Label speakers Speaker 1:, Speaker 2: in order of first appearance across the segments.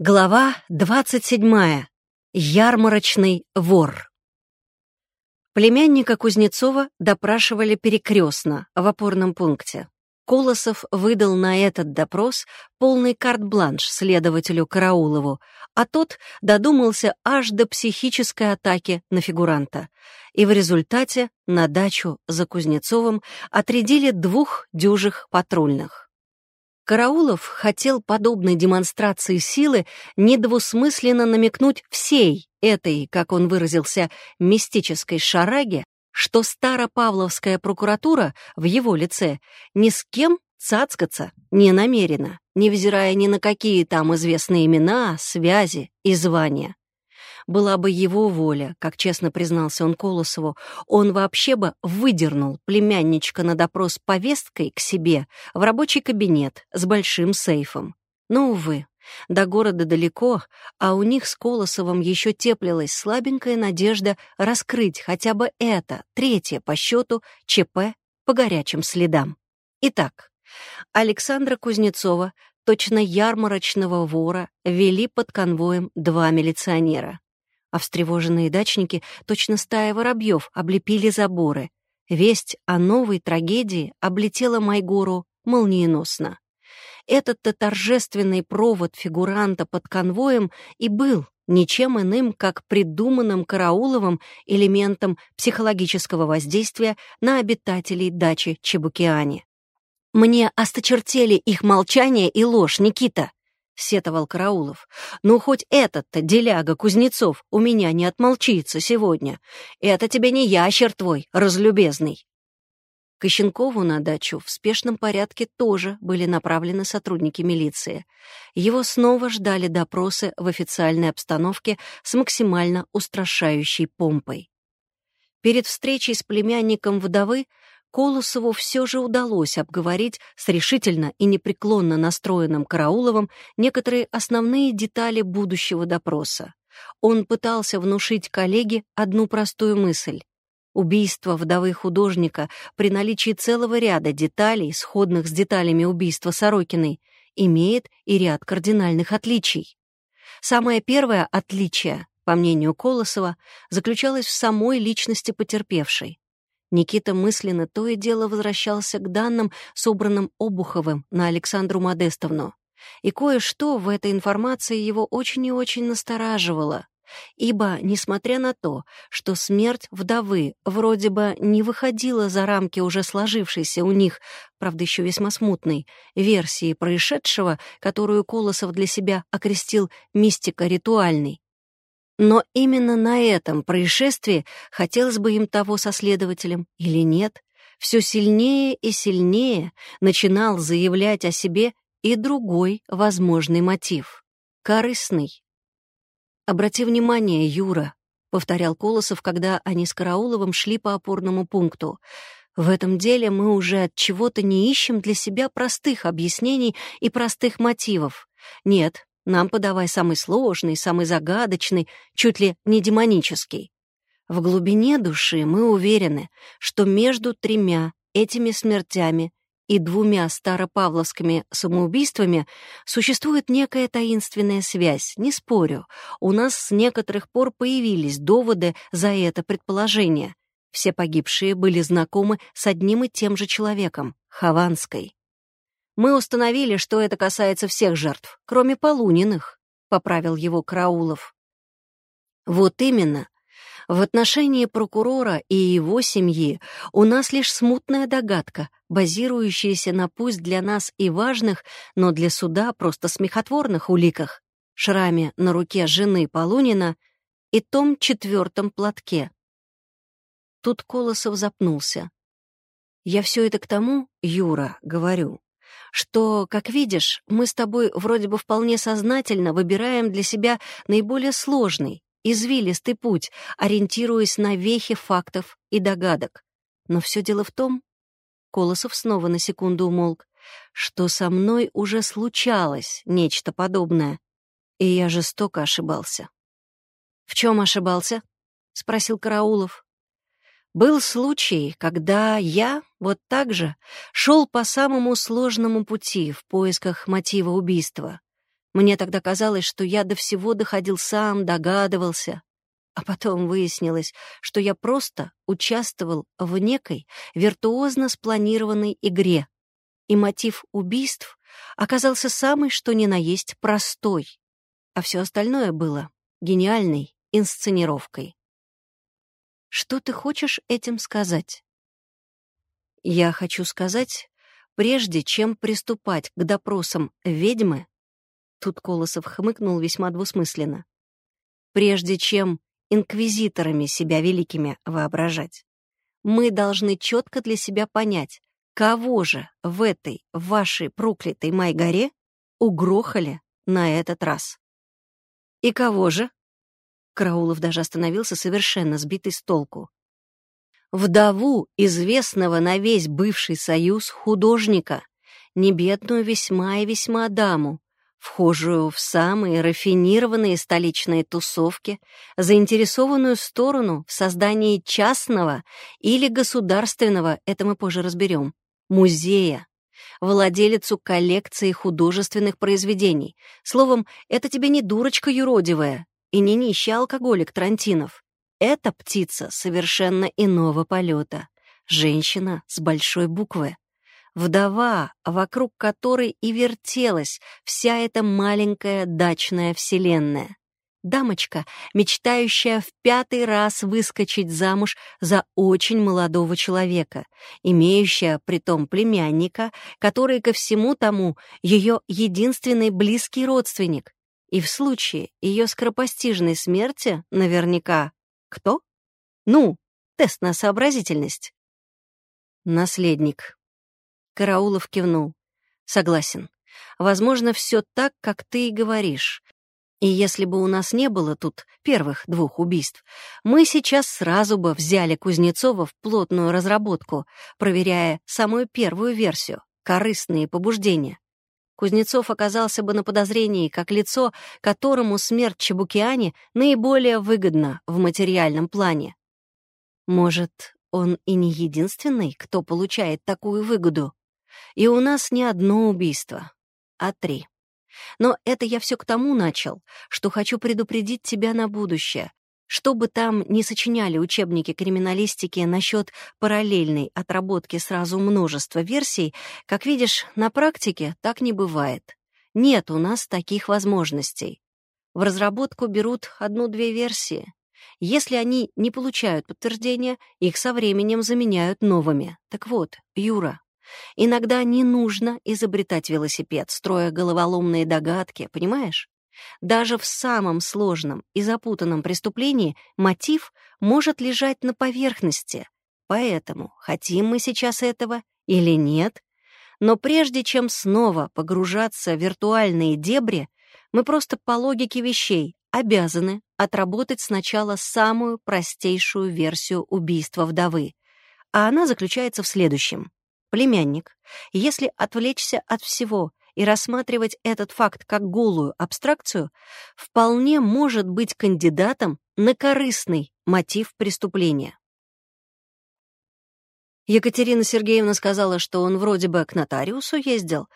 Speaker 1: Глава двадцать седьмая. Ярмарочный вор. Племянника Кузнецова допрашивали перекрестно в опорном пункте. Колосов выдал на этот допрос полный карт-бланш следователю Караулову, а тот додумался аж до психической атаки на фигуранта. И в результате на дачу за Кузнецовым отрядили двух дюжих патрульных. Караулов хотел подобной демонстрации силы недвусмысленно намекнуть всей этой, как он выразился, мистической шараге, что Старопавловская прокуратура в его лице ни с кем цацкаться не намерена, невзирая ни на какие там известные имена, связи и звания. Была бы его воля, как честно признался он Колосову, он вообще бы выдернул племянничка на допрос повесткой к себе в рабочий кабинет с большим сейфом. Но, увы, до города далеко, а у них с Колосовым еще теплилась слабенькая надежда раскрыть хотя бы это, третье по счету, ЧП по горячим следам. Итак, Александра Кузнецова, точно ярмарочного вора, вели под конвоем два милиционера а встревоженные дачники, точно стая воробьев, облепили заборы. Весть о новой трагедии облетела Майгору молниеносно. Этот-то торжественный провод фигуранта под конвоем и был ничем иным, как придуманным Карауловым элементом психологического воздействия на обитателей дачи Чебукиани. «Мне осточертели их молчание и ложь, Никита!» — сетовал Караулов. «Ну, хоть этот-то, деляга Кузнецов, у меня не отмолчится сегодня. Это тебе не ящер твой, разлюбезный». К Ищенкову на дачу в спешном порядке тоже были направлены сотрудники милиции. Его снова ждали допросы в официальной обстановке с максимально устрашающей помпой. Перед встречей с племянником вдовы Колосову все же удалось обговорить с решительно и непреклонно настроенным Карауловым некоторые основные детали будущего допроса. Он пытался внушить коллеге одну простую мысль. Убийство вдовы художника при наличии целого ряда деталей, сходных с деталями убийства Сорокиной, имеет и ряд кардинальных отличий. Самое первое отличие, по мнению Колосова, заключалось в самой личности потерпевшей. Никита мысленно то и дело возвращался к данным, собранным Обуховым на Александру Модестовну. И кое-что в этой информации его очень и очень настораживало. Ибо, несмотря на то, что смерть вдовы вроде бы не выходила за рамки уже сложившейся у них, правда, еще весьма смутной, версии происшедшего, которую Колосов для себя окрестил мистика-ритуальной, но именно на этом происшествии, хотелось бы им того со следователем или нет, все сильнее и сильнее начинал заявлять о себе и другой возможный мотив — корыстный. «Обрати внимание, Юра», — повторял Колосов, когда они с Карауловым шли по опорному пункту. «В этом деле мы уже от чего-то не ищем для себя простых объяснений и простых мотивов. Нет, нам подавай самый сложный, самый загадочный, чуть ли не демонический. В глубине души мы уверены, что между тремя этими смертями и двумя старопавловскими самоубийствами существует некая таинственная связь, не спорю. У нас с некоторых пор появились доводы за это предположение. Все погибшие были знакомы с одним и тем же человеком — Хованской. Мы установили, что это касается всех жертв, кроме Полуниных», — поправил его Краулов. «Вот именно. В отношении прокурора и его семьи у нас лишь смутная догадка, базирующаяся на пусть для нас и важных, но для суда просто смехотворных уликах, шраме на руке жены Полунина и том четвертом платке». Тут Колосов запнулся. «Я все это к тому, Юра, говорю, что, как видишь, мы с тобой вроде бы вполне сознательно выбираем для себя наиболее сложный, извилистый путь, ориентируясь на вехи фактов и догадок. Но все дело в том, Колосов снова на секунду умолк, что со мной уже случалось нечто подобное, и я жестоко ошибался. «В чем ошибался?» — спросил Караулов. Был случай, когда я вот так же шел по самому сложному пути в поисках мотива убийства. Мне тогда казалось, что я до всего доходил сам, догадывался. А потом выяснилось, что я просто участвовал в некой виртуозно спланированной игре, и мотив убийств оказался самый что ни на есть простой, а все остальное было гениальной инсценировкой. Что ты хочешь этим сказать? Я хочу сказать, прежде чем приступать к допросам ведьмы, тут Колосов хмыкнул весьма двусмысленно, прежде чем инквизиторами себя великими воображать, мы должны четко для себя понять, кого же в этой вашей проклятой Майгоре угрохали на этот раз. И кого же? Караулов даже остановился совершенно сбитый с толку. Вдову известного на весь бывший союз художника, небедную весьма и весьма даму, вхожую в самые рафинированные столичные тусовки, заинтересованную сторону в создании частного или государственного, это мы позже разберем, музея, владелицу коллекции художественных произведений. Словом, это тебе не дурочка юродивая и не нищий алкоголик Трантинов. Это птица совершенно иного полета. Женщина с большой буквы. Вдова, вокруг которой и вертелась вся эта маленькая дачная вселенная. Дамочка, мечтающая в пятый раз выскочить замуж за очень молодого человека, имеющая притом племянника, который ко всему тому ее единственный близкий родственник. И в случае ее скоропостижной смерти наверняка кто? Ну, тест на сообразительность. Наследник. Караулов кивнул. Согласен. Возможно, все так, как ты и говоришь. И если бы у нас не было тут первых двух убийств, мы сейчас сразу бы взяли Кузнецова в плотную разработку, проверяя самую первую версию — корыстные побуждения. Кузнецов оказался бы на подозрении как лицо, которому смерть Чебукиани наиболее выгодна в материальном плане. Может, он и не единственный, кто получает такую выгоду? И у нас не одно убийство, а три. Но это я все к тому начал, что хочу предупредить тебя на будущее. Что бы там ни сочиняли учебники криминалистики насчет параллельной отработки сразу множества версий, как видишь, на практике так не бывает. Нет у нас таких возможностей. В разработку берут одну-две версии. Если они не получают подтверждения, их со временем заменяют новыми. Так вот, Юра, Иногда не нужно изобретать велосипед, строя головоломные догадки, понимаешь? Даже в самом сложном и запутанном преступлении мотив может лежать на поверхности. Поэтому, хотим мы сейчас этого или нет, но прежде чем снова погружаться в виртуальные дебри, мы просто по логике вещей обязаны отработать сначала самую простейшую версию убийства вдовы, а она заключается в следующем. Племянник, если отвлечься от всего и рассматривать этот факт как голую абстракцию, вполне может быть кандидатом на корыстный мотив преступления. Екатерина Сергеевна сказала, что он вроде бы к нотариусу ездил.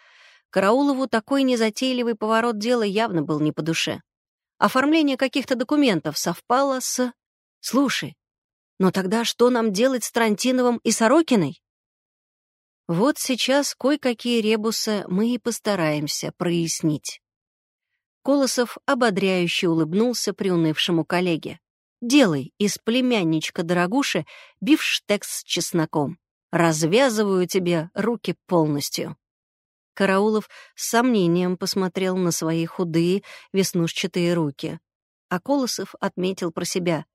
Speaker 1: Караулову такой незатейливый поворот дела явно был не по душе. Оформление каких-то документов совпало с... Слушай, но тогда что нам делать с Трантиновым и Сорокиной? Вот сейчас кое-какие ребусы мы и постараемся прояснить. Колосов ободряюще улыбнулся приунывшему коллеге. «Делай из племянничка дорогуши бифштекс с чесноком. Развязываю тебе руки полностью». Караулов с сомнением посмотрел на свои худые, веснушчатые руки. А Колосов отметил про себя.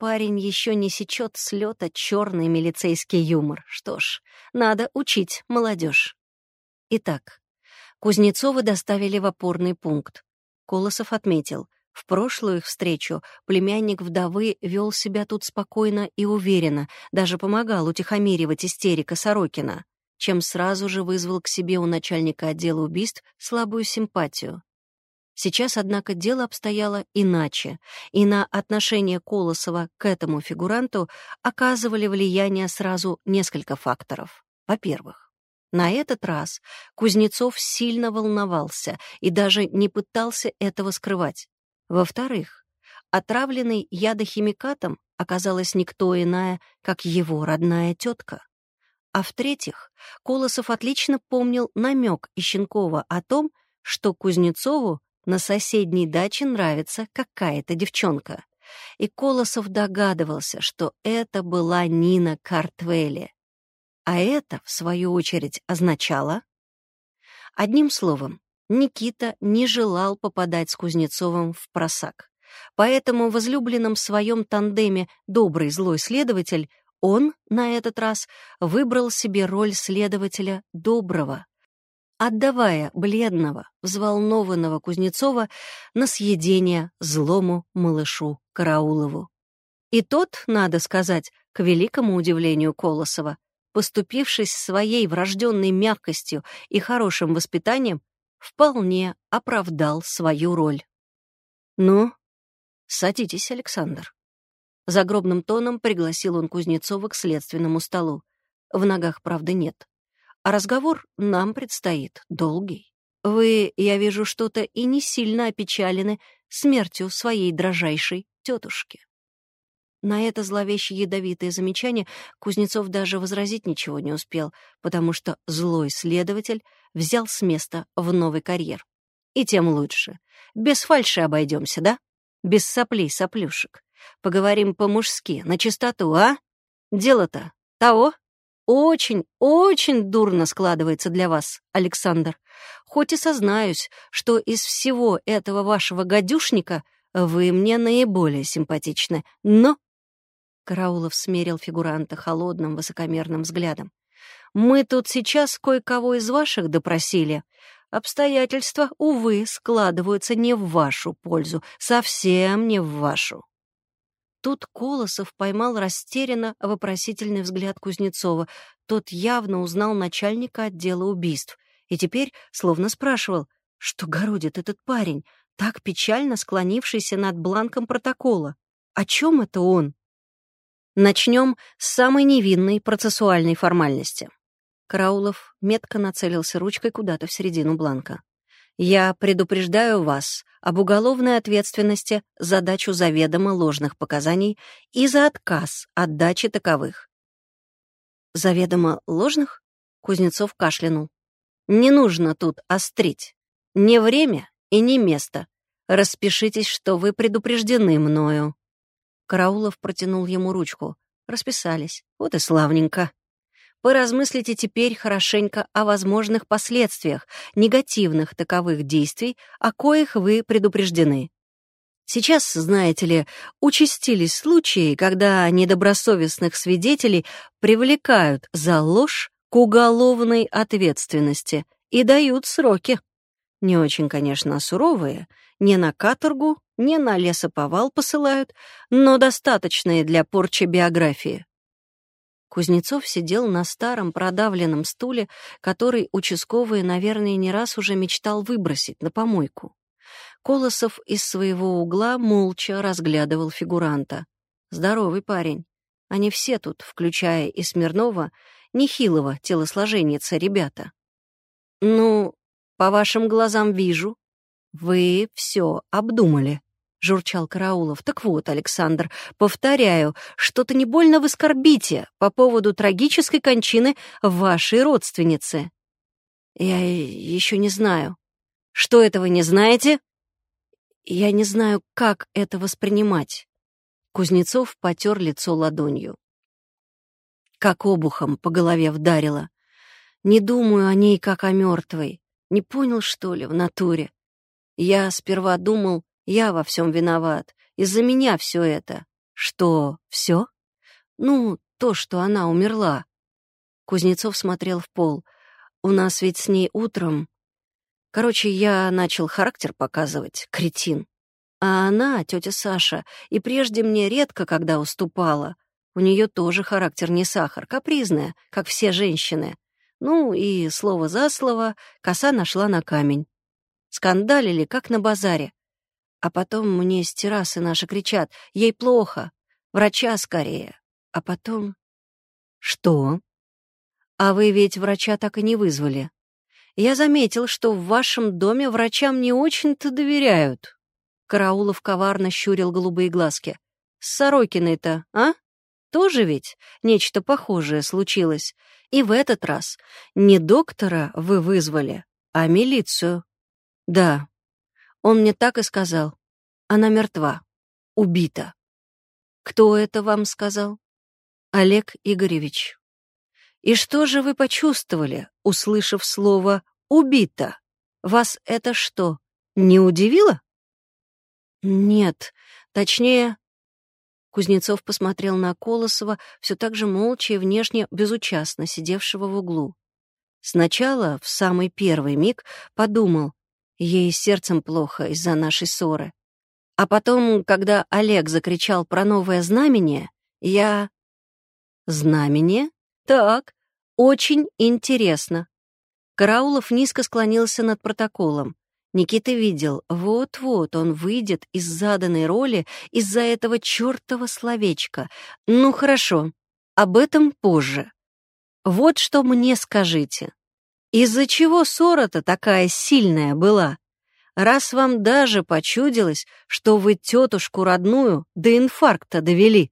Speaker 1: Парень еще не сечет с лета черный милицейский юмор. Что ж, надо учить молодежь. Итак, Кузнецова доставили в опорный пункт. Колосов отметил, в прошлую их встречу племянник вдовы вел себя тут спокойно и уверенно, даже помогал утихомиривать истерика Сорокина, чем сразу же вызвал к себе у начальника отдела убийств слабую симпатию. Сейчас, однако, дело обстояло иначе, и на отношение Колосова к этому фигуранту оказывали влияние сразу несколько факторов. Во-первых, На этот раз Кузнецов сильно волновался и даже не пытался этого скрывать. Во-вторых, отравленный ядохимикатом оказалась никто иная, как его родная тетка. А в-третьих, Колосов отлично помнил намек Ищенкова о том, что Кузнецову на соседней даче нравится какая-то девчонка. И Колосов догадывался, что это была Нина Картвелли. А это, в свою очередь, означало... Одним словом, Никита не желал попадать с Кузнецовым в просак. Поэтому в возлюбленном своем тандеме «добрый-злой следователь» он на этот раз выбрал себе роль следователя доброго, отдавая бледного, взволнованного Кузнецова на съедение злому малышу Караулову. И тот, надо сказать, к великому удивлению Колосова, поступившись своей врожденной мягкостью и хорошим воспитанием, вполне оправдал свою роль. «Ну, садитесь, Александр». Загробным тоном пригласил он Кузнецова к следственному столу. В ногах, правда, нет. А разговор нам предстоит долгий. Вы, я вижу, что-то и не сильно опечалены смертью своей дрожайшей тетушки. На это зловещее ядовитое замечание Кузнецов даже возразить ничего не успел, потому что злой следователь взял с места в новый карьер. И тем лучше. Без фальши обойдемся, да? Без соплей, соплюшек. Поговорим по-мужски, на чистоту, а? Дело-то того? Очень, очень дурно складывается для вас, Александр. Хоть и сознаюсь, что из всего этого вашего гадюшника вы мне наиболее симпатичны, но Караулов смерил фигуранта холодным, высокомерным взглядом. «Мы тут сейчас кое-кого из ваших допросили. Обстоятельства, увы, складываются не в вашу пользу, совсем не в вашу». Тут Колосов поймал растерянно вопросительный взгляд Кузнецова. Тот явно узнал начальника отдела убийств и теперь словно спрашивал, что городит этот парень, так печально склонившийся над бланком протокола. О чем это он? Начнем с самой невинной процессуальной формальности. Караулов метко нацелился ручкой куда-то в середину бланка. «Я предупреждаю вас об уголовной ответственности за дачу заведомо ложных показаний и за отказ от дачи таковых». «Заведомо ложных?» — Кузнецов кашлянул. «Не нужно тут острить. Не время и не место. Распишитесь, что вы предупреждены мною». Караулов протянул ему ручку. Расписались. Вот и славненько. Поразмыслите теперь хорошенько о возможных последствиях, негативных таковых действий, о коих вы предупреждены. Сейчас, знаете ли, участились случаи, когда недобросовестных свидетелей привлекают за ложь к уголовной ответственности и дают сроки. Не очень, конечно, суровые, не на каторгу, не на лесоповал посылают, но достаточные для порчи биографии. Кузнецов сидел на старом продавленном стуле, который участковый, наверное, не раз уже мечтал выбросить на помойку. Колосов из своего угла молча разглядывал фигуранта. Здоровый парень. Они все тут, включая и Смирнова, нехилого телосложенница ребята. «Ну, по вашим глазам вижу, вы все обдумали», — журчал Караулов. «Так вот, Александр, повторяю, что-то не больно вы скорбите по поводу трагической кончины вашей родственницы». «Я еще не знаю». «Что это вы не знаете?» «Я не знаю, как это воспринимать». Кузнецов потер лицо ладонью. Как обухом по голове вдарило. Не думаю о ней, как о мертвой. Не понял, что ли, в натуре? Я сперва думал, я во всем виноват. Из-за меня все это. Что, все? Ну, то, что она умерла. Кузнецов смотрел в пол. У нас ведь с ней утром... Короче, я начал характер показывать, кретин. А она, тетя Саша, и прежде мне редко когда уступала. У нее тоже характер не сахар, капризная, как все женщины. Ну и слово за слово коса нашла на камень. Скандалили, как на базаре. А потом мне с террасы наши кричат «Ей плохо! Врача скорее!» А потом... Что? А вы ведь врача так и не вызвали. Я заметил, что в вашем доме врачам не очень-то доверяют. Караулов коварно щурил голубые глазки. С Сорокиной-то, а? Тоже ведь нечто похожее случилось. И в этот раз не доктора вы вызвали, а милицию. Да, он мне так и сказал. Она мертва, убита. Кто это вам сказал? Олег Игоревич. И что же вы почувствовали, услышав слово «убита»? Вас это что, не удивило? Нет, точнее... Кузнецов посмотрел на Колосова, все так же молча и внешне безучастно сидевшего в углу. Сначала, в самый первый миг, подумал, ей сердцем плохо из-за нашей ссоры. А потом, когда Олег закричал про новое знамение, я... Знамение? Так, очень интересно. Караулов низко склонился над протоколом. Никита видел, вот-вот он выйдет из заданной роли из-за этого чертова словечка. Ну хорошо, об этом позже. Вот что мне скажите. Из-за чего ссора-то такая сильная была? Раз вам даже почудилось, что вы тетушку родную до инфаркта довели.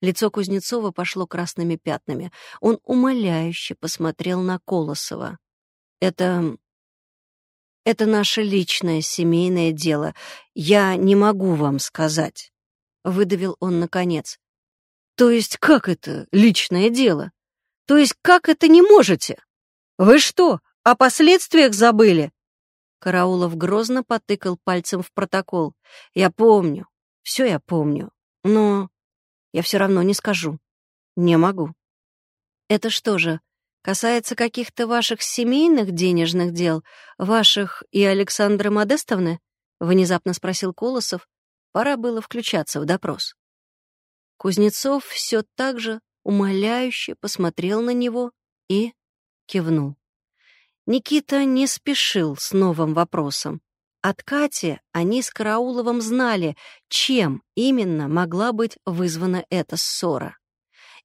Speaker 1: Лицо Кузнецова пошло красными пятнами. Он умоляюще посмотрел на Колосова. «Это... это наше личное семейное дело. Я не могу вам сказать», — выдавил он наконец. «То есть как это личное дело? То есть как это не можете? Вы что, о последствиях забыли?» Караулов грозно потыкал пальцем в протокол. «Я помню, все я помню, но я все равно не скажу. Не могу. Это что же, касается каких-то ваших семейных денежных дел, ваших и Александры Модестовны? Внезапно спросил Колосов. Пора было включаться в допрос. Кузнецов все так же умоляюще посмотрел на него и кивнул. Никита не спешил с новым вопросом. От Кати они с Карауловым знали, чем именно могла быть вызвана эта ссора.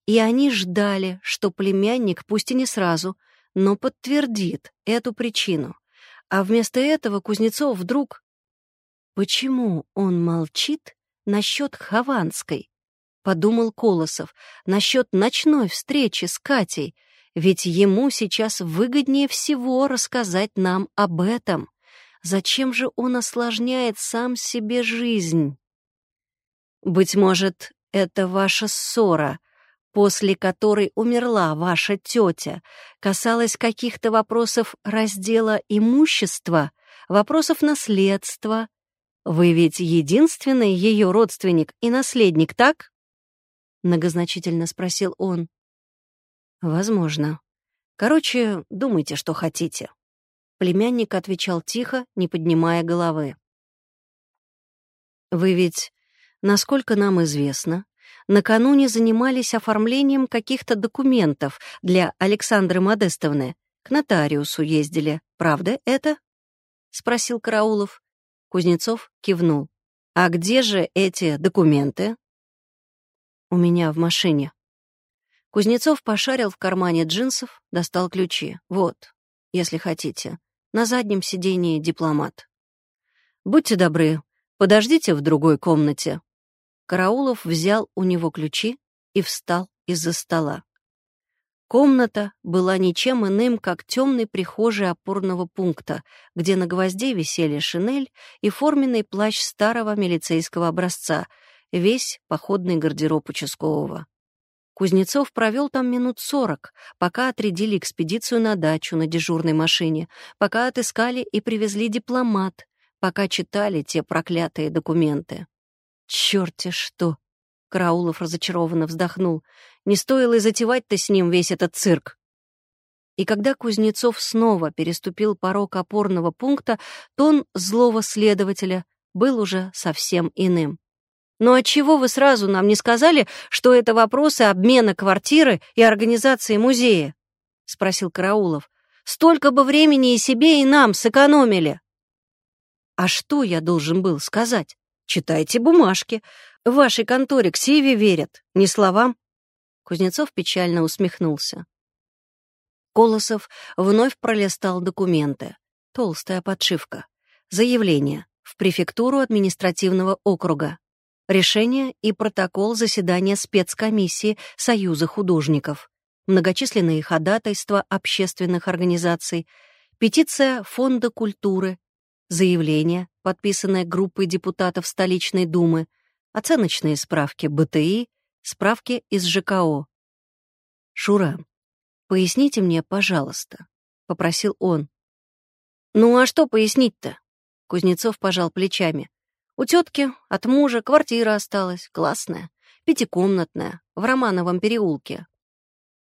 Speaker 1: И они ждали, что племянник, пусть и не сразу, но подтвердит эту причину. А вместо этого Кузнецов вдруг... Почему он молчит насчет Хованской? Подумал Колосов, насчет ночной встречи с Катей, ведь ему сейчас выгоднее всего рассказать нам об этом. Зачем же он осложняет сам себе жизнь? Быть может, это ваша ссора, после которой умерла ваша тетя, касалась каких-то вопросов раздела имущества, вопросов наследства. Вы ведь единственный ее родственник и наследник, так? Многозначительно спросил он. Возможно. Короче, думайте, что хотите. Племянник отвечал тихо, не поднимая головы. «Вы ведь, насколько нам известно, накануне занимались оформлением каких-то документов для Александры Модестовны. К нотариусу ездили. Правда это?» — спросил Караулов. Кузнецов кивнул. «А где же эти документы?» «У меня в машине». Кузнецов пошарил в кармане джинсов, достал ключи. «Вот, если хотите. На заднем сидении дипломат. «Будьте добры, подождите в другой комнате». Караулов взял у него ключи и встал из-за стола. Комната была ничем иным, как темной прихожей опорного пункта, где на гвозде висели шинель и форменный плащ старого милицейского образца, весь походный гардероб участкового. Кузнецов провел там минут сорок, пока отрядили экспедицию на дачу на дежурной машине, пока отыскали и привезли дипломат, пока читали те проклятые документы. «Чёрт-те что!» — Караулов разочарованно вздохнул. «Не стоило и затевать-то с ним весь этот цирк!» И когда Кузнецов снова переступил порог опорного пункта, тон злого следователя был уже совсем иным. Но отчего вы сразу нам не сказали, что это вопросы обмена квартиры и организации музея?» — спросил Караулов. «Столько бы времени и себе, и нам сэкономили». «А что я должен был сказать? Читайте бумажки. В вашей конторе к Сиве верят, не словам». Кузнецов печально усмехнулся. Колосов вновь пролистал документы. Толстая подшивка. Заявление в префектуру административного округа. Решение и протокол заседания спецкомиссии Союза художников. Многочисленные ходатайства общественных организаций. Петиция Фонда культуры. Заявление, подписанное группой депутатов столичной думы. Оценочные справки БТИ, справки из ЖКО. «Шура, поясните мне, пожалуйста», — попросил он. «Ну а что пояснить-то?» Кузнецов пожал плечами. «У тетки от мужа квартира осталась, классная, пятикомнатная, в Романовом переулке.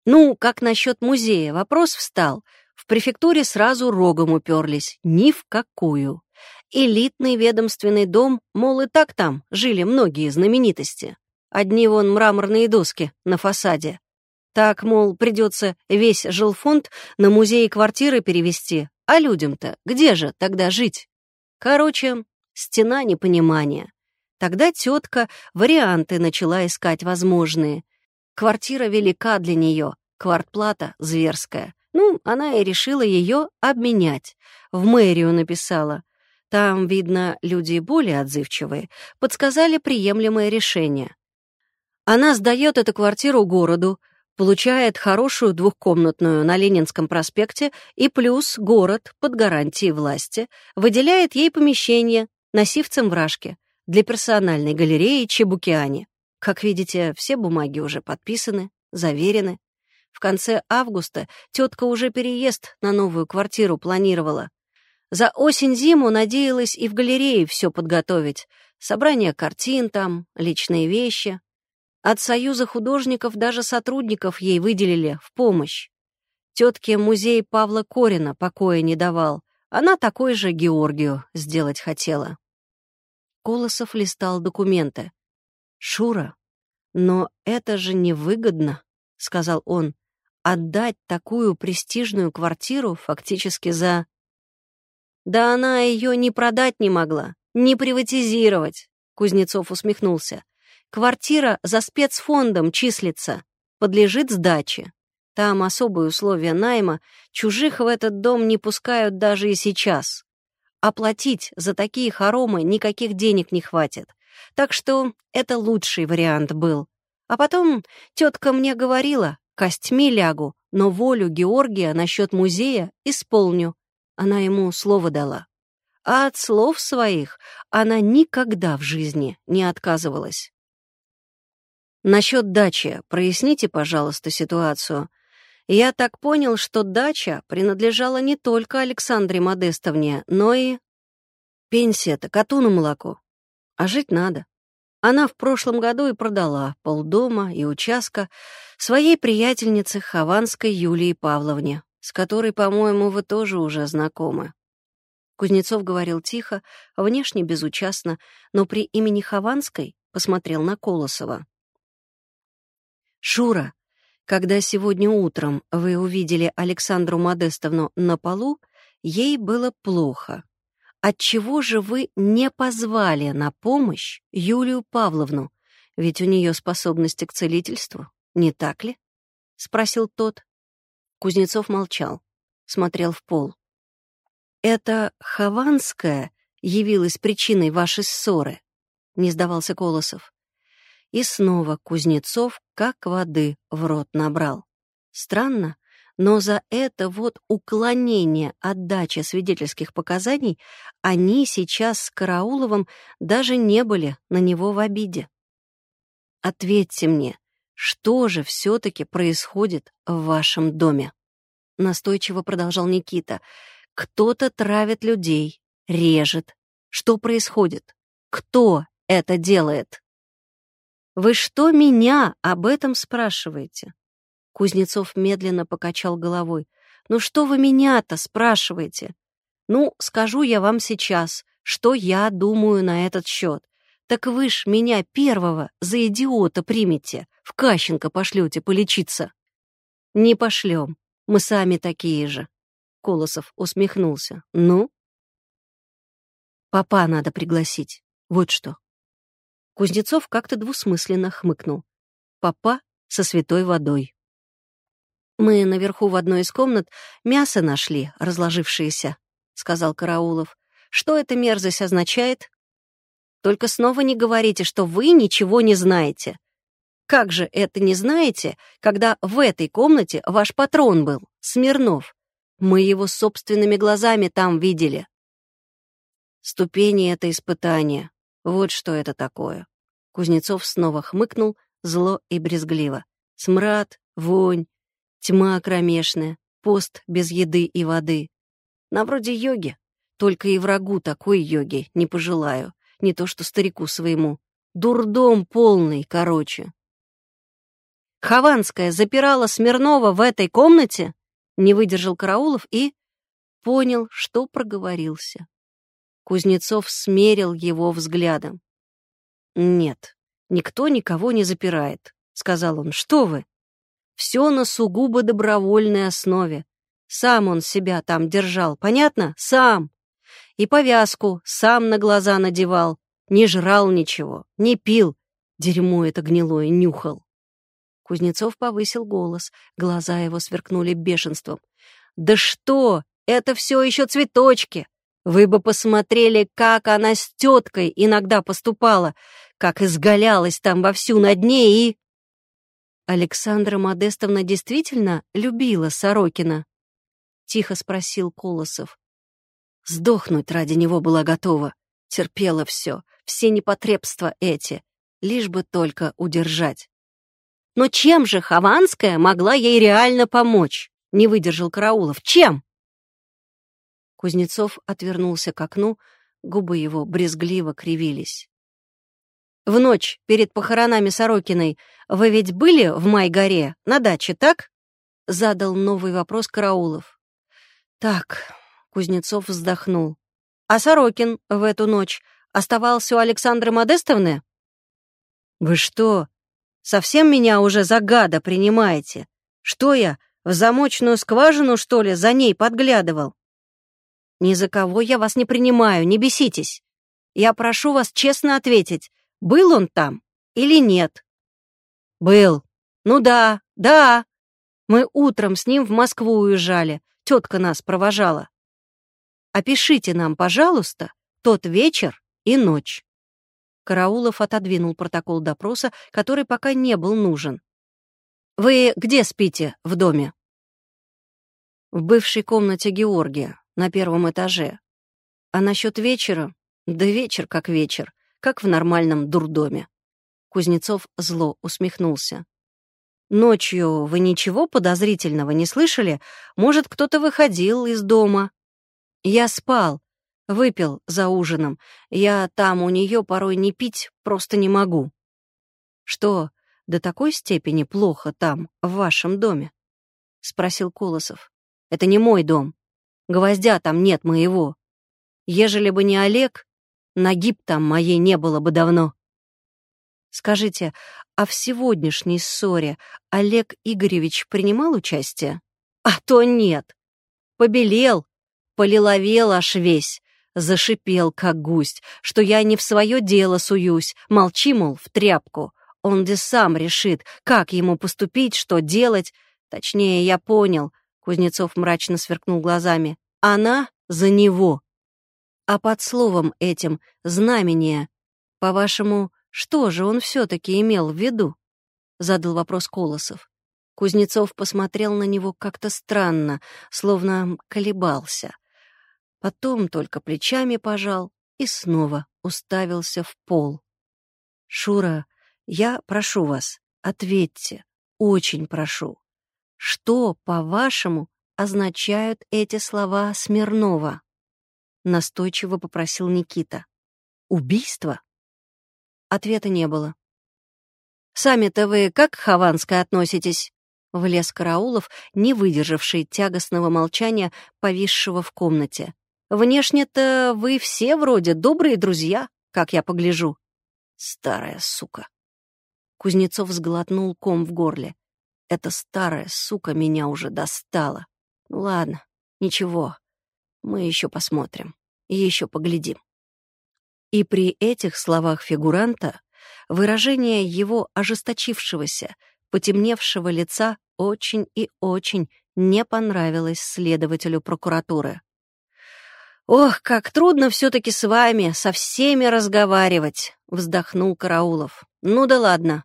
Speaker 1: Ну, как насчет музея, вопрос встал. В префектуре сразу рогом уперлись, ни в какую. Элитный ведомственный дом, мол, и так там жили многие знаменитости. Одни вон мраморные доски на фасаде. Так, мол, придется весь жилфонд на музей и квартиры перевести, а людям-то где же тогда жить? Короче, стена непонимания. Тогда тетка варианты начала искать возможные. Квартира велика для нее, квартплата зверская. Ну, она и решила ее обменять. В мэрию написала. Там, видно, люди более отзывчивые, подсказали приемлемое решение. Она сдает эту квартиру городу, получает хорошую двухкомнатную на Ленинском проспекте и плюс город под гарантией власти выделяет ей помещение на Сивцем-Вражке для персональной галереи Чебукиани. Как видите, все бумаги уже подписаны, заверены. В конце августа тетка уже переезд на новую квартиру планировала. За осень-зиму надеялась и в галерее все подготовить. Собрание картин там, личные вещи. От Союза художников даже сотрудников ей выделили в помощь. Тетке музей Павла Корина покоя не давал. Она такой же Георгию сделать хотела. Колосов листал документы. «Шура, но это же невыгодно», — сказал он. «Отдать такую престижную квартиру фактически за...» «Да она ее не продать не могла, не приватизировать», — Кузнецов усмехнулся. Квартира за спецфондом числится, подлежит сдаче. Там особые условия найма, чужих в этот дом не пускают даже и сейчас. Оплатить за такие хоромы никаких денег не хватит. Так что это лучший вариант был. А потом тетка мне говорила, костьми лягу, но волю Георгия насчет музея исполню. Она ему слово дала. А от слов своих она никогда в жизни не отказывалась. Насчет дачи проясните, пожалуйста, ситуацию. Я так понял, что дача принадлежала не только Александре Модестовне, но и... Пенсия-то коту на молоко. А жить надо. Она в прошлом году и продала полдома и участка своей приятельнице Хованской Юлии Павловне, с которой, по-моему, вы тоже уже знакомы. Кузнецов говорил тихо, внешне безучастно, но при имени Хованской посмотрел на Колосова. «Шура, когда сегодня утром вы увидели Александру Модестовну на полу, ей было плохо. Отчего же вы не позвали на помощь Юлию Павловну? Ведь у нее способности к целительству, не так ли?» — спросил тот. Кузнецов молчал, смотрел в пол. «Это Хованская явилась причиной вашей ссоры?» — не сдавался Колосов. И снова Кузнецов как воды в рот набрал. Странно, но за это вот уклонение от дачи свидетельских показаний они сейчас с Карауловым даже не были на него в обиде. «Ответьте мне, что же все-таки происходит в вашем доме?» Настойчиво продолжал Никита. «Кто-то травит людей, режет. Что происходит? Кто это делает?» «Вы что меня об этом спрашиваете?» Кузнецов медленно покачал головой. «Ну что вы меня-то спрашиваете? Ну, скажу я вам сейчас, что я думаю на этот счет. Так вы ж меня первого за идиота примете, в Кащенко пошлете полечиться». «Не пошлем, мы сами такие же», — Колосов усмехнулся. «Ну?» «Папа надо пригласить, вот что». Кузнецов как-то двусмысленно хмыкнул. Папа со святой водой. Мы наверху в одной из комнат мясо нашли, разложившееся, — сказал Караулов. Что эта мерзость означает? Только снова не говорите, что вы ничего не знаете. Как же это не знаете, когда в этой комнате ваш патрон был, Смирнов? Мы его собственными глазами там видели. Ступени — это испытание. Вот что это такое. Кузнецов снова хмыкнул, зло и брезгливо. Смрад, вонь, тьма кромешная, пост без еды и воды. На вроде йоги. Только и врагу такой йоги не пожелаю. Не то что старику своему. Дурдом полный, короче. Хованская запирала Смирнова в этой комнате? Не выдержал Караулов и понял, что проговорился. Кузнецов смерил его взглядом. «Нет, никто никого не запирает», — сказал он. «Что вы? Все на сугубо добровольной основе. Сам он себя там держал, понятно? Сам. И повязку сам на глаза надевал. Не жрал ничего, не пил. Дерьмо это гнилое нюхал». Кузнецов повысил голос, глаза его сверкнули бешенством. «Да что? Это все еще цветочки! Вы бы посмотрели, как она с теткой иногда поступала, как изгалялась там вовсю на дне и... Александра Модестовна действительно любила Сорокина? Тихо спросил Колосов. Сдохнуть ради него была готова. Терпела все, все непотребства эти, лишь бы только удержать. Но чем же Хованская могла ей реально помочь? Не выдержал Караулов. Чем? Кузнецов отвернулся к окну, губы его брезгливо кривились. «В ночь перед похоронами Сорокиной вы ведь были в Майгоре, на даче, так?» — задал новый вопрос Караулов. «Так», — Кузнецов вздохнул. «А Сорокин в эту ночь оставался у Александры Модестовны?» «Вы что, совсем меня уже за гада принимаете? Что я, в замочную скважину, что ли, за ней подглядывал?» «Ни за кого я вас не принимаю, не беситесь. Я прошу вас честно ответить, был он там или нет?» «Был. Ну да, да. Мы утром с ним в Москву уезжали, тетка нас провожала. Опишите нам, пожалуйста, тот вечер и ночь». Караулов отодвинул протокол допроса, который пока не был нужен. «Вы где спите в доме?» «В бывшей комнате Георгия на первом этаже. А насчет вечера? Да вечер как вечер, как в нормальном дурдоме. Кузнецов зло усмехнулся. «Ночью вы ничего подозрительного не слышали? Может, кто-то выходил из дома?» «Я спал, выпил за ужином. Я там у нее порой не пить просто не могу». «Что, до такой степени плохо там, в вашем доме?» — спросил Колосов. «Это не мой дом. Гвоздя там нет моего. Ежели бы не Олег, нагиб там моей не было бы давно. Скажите, а в сегодняшней ссоре Олег Игоревич принимал участие? А то нет. Побелел, полиловел аж весь, зашипел, как гусь, что я не в свое дело суюсь, молчи, мол, в тряпку. Он где сам решит, как ему поступить, что делать. Точнее, я понял — Кузнецов мрачно сверкнул глазами. «Она за него». А под словом этим «знамение», по-вашему, что же он все-таки имел в виду? Задал вопрос Колосов. Кузнецов посмотрел на него как-то странно, словно колебался. Потом только плечами пожал и снова уставился в пол. «Шура, я прошу вас, ответьте, очень прошу. Что, по-вашему, означают эти слова Смирнова? Настойчиво попросил Никита. Убийство? Ответа не было. «Сами-то вы как к Хованской относитесь?» Влез Караулов, не выдержавший тягостного молчания, повисшего в комнате. «Внешне-то вы все вроде добрые друзья, как я погляжу». «Старая сука!» Кузнецов сглотнул ком в горле. Эта старая сука меня уже достала. Ну ладно, ничего. Мы еще посмотрим. И еще поглядим. И при этих словах фигуранта выражение его ожесточившегося, потемневшего лица очень и очень не понравилось следователю прокуратуры. «Ох, как трудно все-таки с вами, со всеми разговаривать!» — вздохнул Караулов. «Ну да ладно.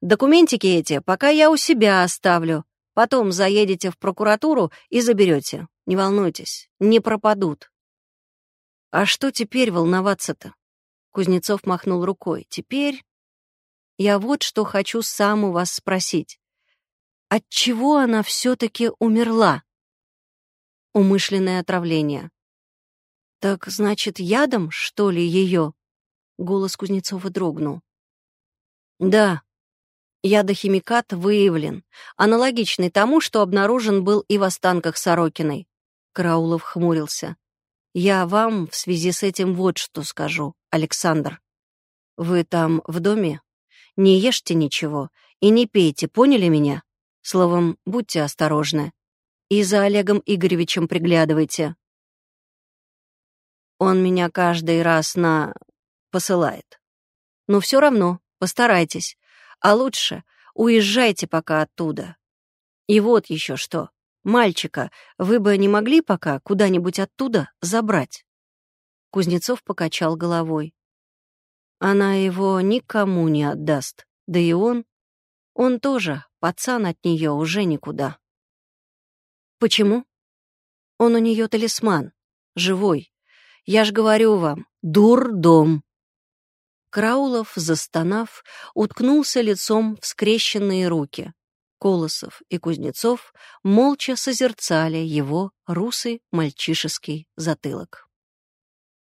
Speaker 1: Документики эти пока я у себя оставлю. Потом заедете в прокуратуру и заберете. Не волнуйтесь, не пропадут». «А что теперь волноваться-то?» Кузнецов махнул рукой. «Теперь я вот что хочу сам у вас спросить. Отчего она все-таки умерла?» Умышленное отравление. «Так, значит, ядом, что ли, ее?» Голос Кузнецова дрогнул. «Да, ядохимикат выявлен, аналогичный тому, что обнаружен был и в останках Сорокиной». Караулов хмурился. «Я вам в связи с этим вот что скажу, Александр. Вы там в доме? Не ешьте ничего и не пейте, поняли меня? Словом, будьте осторожны. И за Олегом Игоревичем приглядывайте. Он меня каждый раз на... посылает. Но все равно, постарайтесь. А лучше уезжайте пока оттуда. И вот еще что. Мальчика вы бы не могли пока куда-нибудь оттуда забрать?» Кузнецов покачал головой. «Она его никому не отдаст. Да и он... Он тоже, пацан от нее уже никуда». «Почему?» «Он у нее талисман, живой, я ж говорю вам, дурдом!» Краулов, застонав, уткнулся лицом в скрещенные руки. Колосов и Кузнецов молча созерцали его русый мальчишеский затылок.